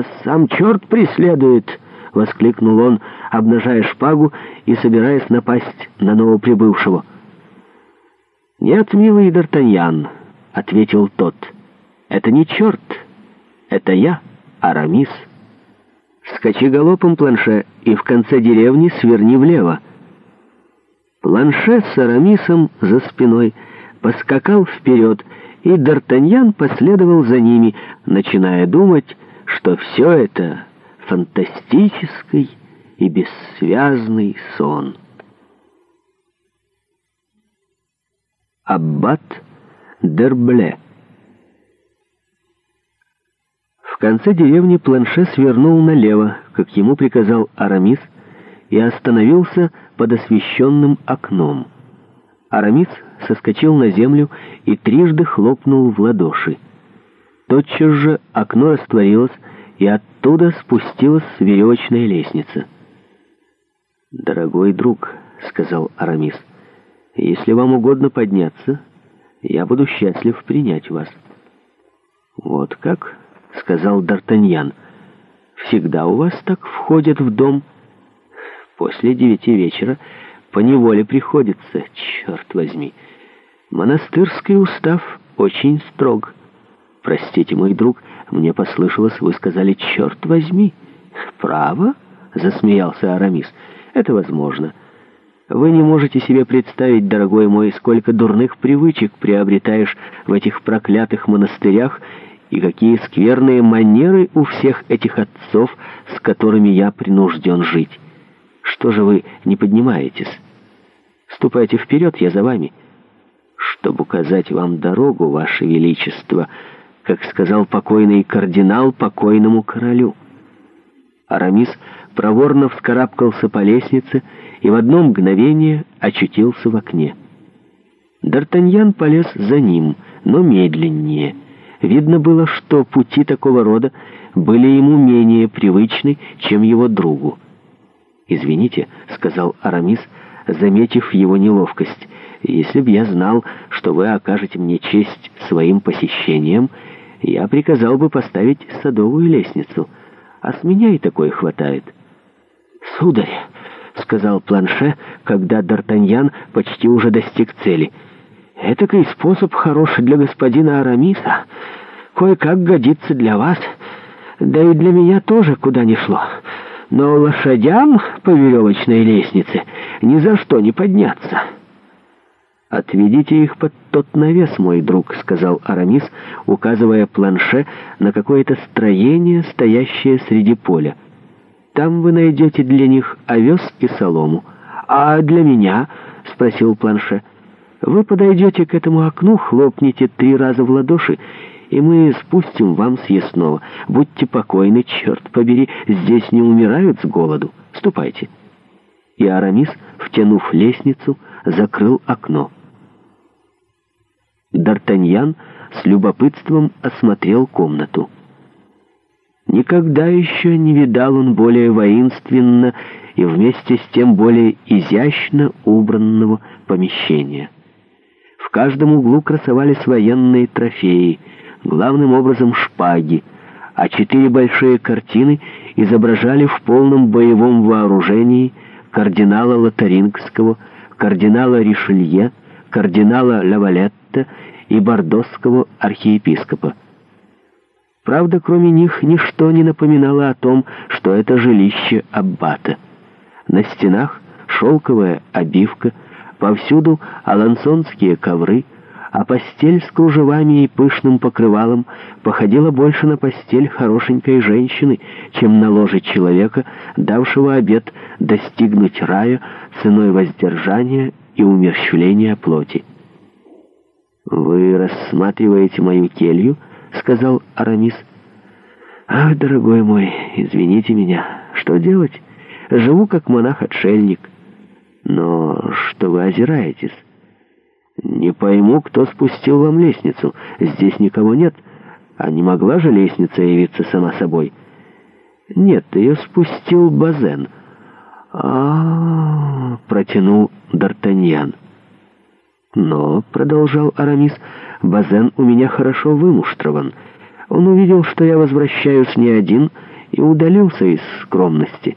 «Вас сам черт преследует!» — воскликнул он, обнажая шпагу и собираясь напасть на новоприбывшего. «Нет, милый Д'Артаньян», — ответил тот, — «это не черт, это я, Арамис. Скачи галопом, Планше, и в конце деревни сверни влево». Планше с Арамисом за спиной поскакал вперед, и Д'Артаньян последовал за ними, начиная думать, что все это фантастический и бессвязный сон. Аббат Дербле В конце деревни Планше свернул налево, как ему приказал Арамис, и остановился под освещенным окном. Арамис соскочил на землю и трижды хлопнул в ладоши. Тотчас же окно растворилось, и оттуда спустилась веревочная лестница. «Дорогой друг», — сказал Арамис, — «если вам угодно подняться, я буду счастлив принять вас». «Вот как?» — сказал Д'Артаньян. «Всегда у вас так входят в дом?» «После девяти вечера поневоле приходится, черт возьми. Монастырский устав очень строг». «Простите, мой друг, мне послышалось, вы сказали, черт возьми!» «Право?» — засмеялся Арамис. «Это возможно. Вы не можете себе представить, дорогой мой, сколько дурных привычек приобретаешь в этих проклятых монастырях и какие скверные манеры у всех этих отцов, с которыми я принужден жить. Что же вы не поднимаетесь? Ступайте вперед, я за вами». «Чтобы указать вам дорогу, ваше величество», как сказал покойный кардинал покойному королю. Арамис проворно вскарабкался по лестнице и в одно мгновение очутился в окне. Д'Артаньян полез за ним, но медленнее. Видно было, что пути такого рода были ему менее привычны, чем его другу. «Извините», — сказал Арамис, заметив его неловкость, «если б я знал, что вы окажете мне честь своим посещением», я приказал бы поставить садовую лестницу, а с меня и такой хватает». «Сударь», — сказал Планше, когда Д'Артаньян почти уже достиг цели, «этакий способ хороший для господина Арамиса, кое-как годится для вас, да и для меня тоже куда ни шло, но лошадям по веревочной лестнице ни за что не подняться». «Отведите их под тот навес, мой друг», — сказал Арамис, указывая планше на какое-то строение, стоящее среди поля. «Там вы найдете для них овес и солому». «А для меня?» — спросил планше. «Вы подойдете к этому окну, хлопните три раза в ладоши, и мы спустим вам съестного. Будьте покойны, черт побери, здесь не умирают с голоду. Ступайте». И Арамис, втянув лестницу, закрыл окно. Д'Артаньян с любопытством осмотрел комнату. Никогда еще не видал он более воинственно и вместе с тем более изящно убранного помещения. В каждом углу красовались военные трофеи, главным образом шпаги, а четыре большие картины изображали в полном боевом вооружении кардинала Лотарингского, кардинала Ришелье, кардинала Лавалетта и бордосского архиепископа. Правда, кроме них, ничто не напоминало о том, что это жилище аббата. На стенах шелковая обивка, повсюду алансонские ковры, а постель с кружевами и пышным покрывалом походила больше на постель хорошенькой женщины, чем на ложе человека, давшего обет достигнуть рая ценой воздержания и умерщвления плоти. «Вы рассматриваете мою келью?» — сказал Арамис. «Ах, дорогой мой, извините меня. Что делать? Живу как монах-отшельник. Но что вы озираетесь?» «Не пойму, кто спустил вам лестницу. Здесь никого нет. А не могла же лестница явиться сама собой?» «Нет, ее спустил Базен». «А-а-а!» протянул Д'Артаньян. «Но», — продолжал Арамис, — «Базен у меня хорошо вымуштрован. Он увидел, что я возвращаюсь не один, и удалился из скромности».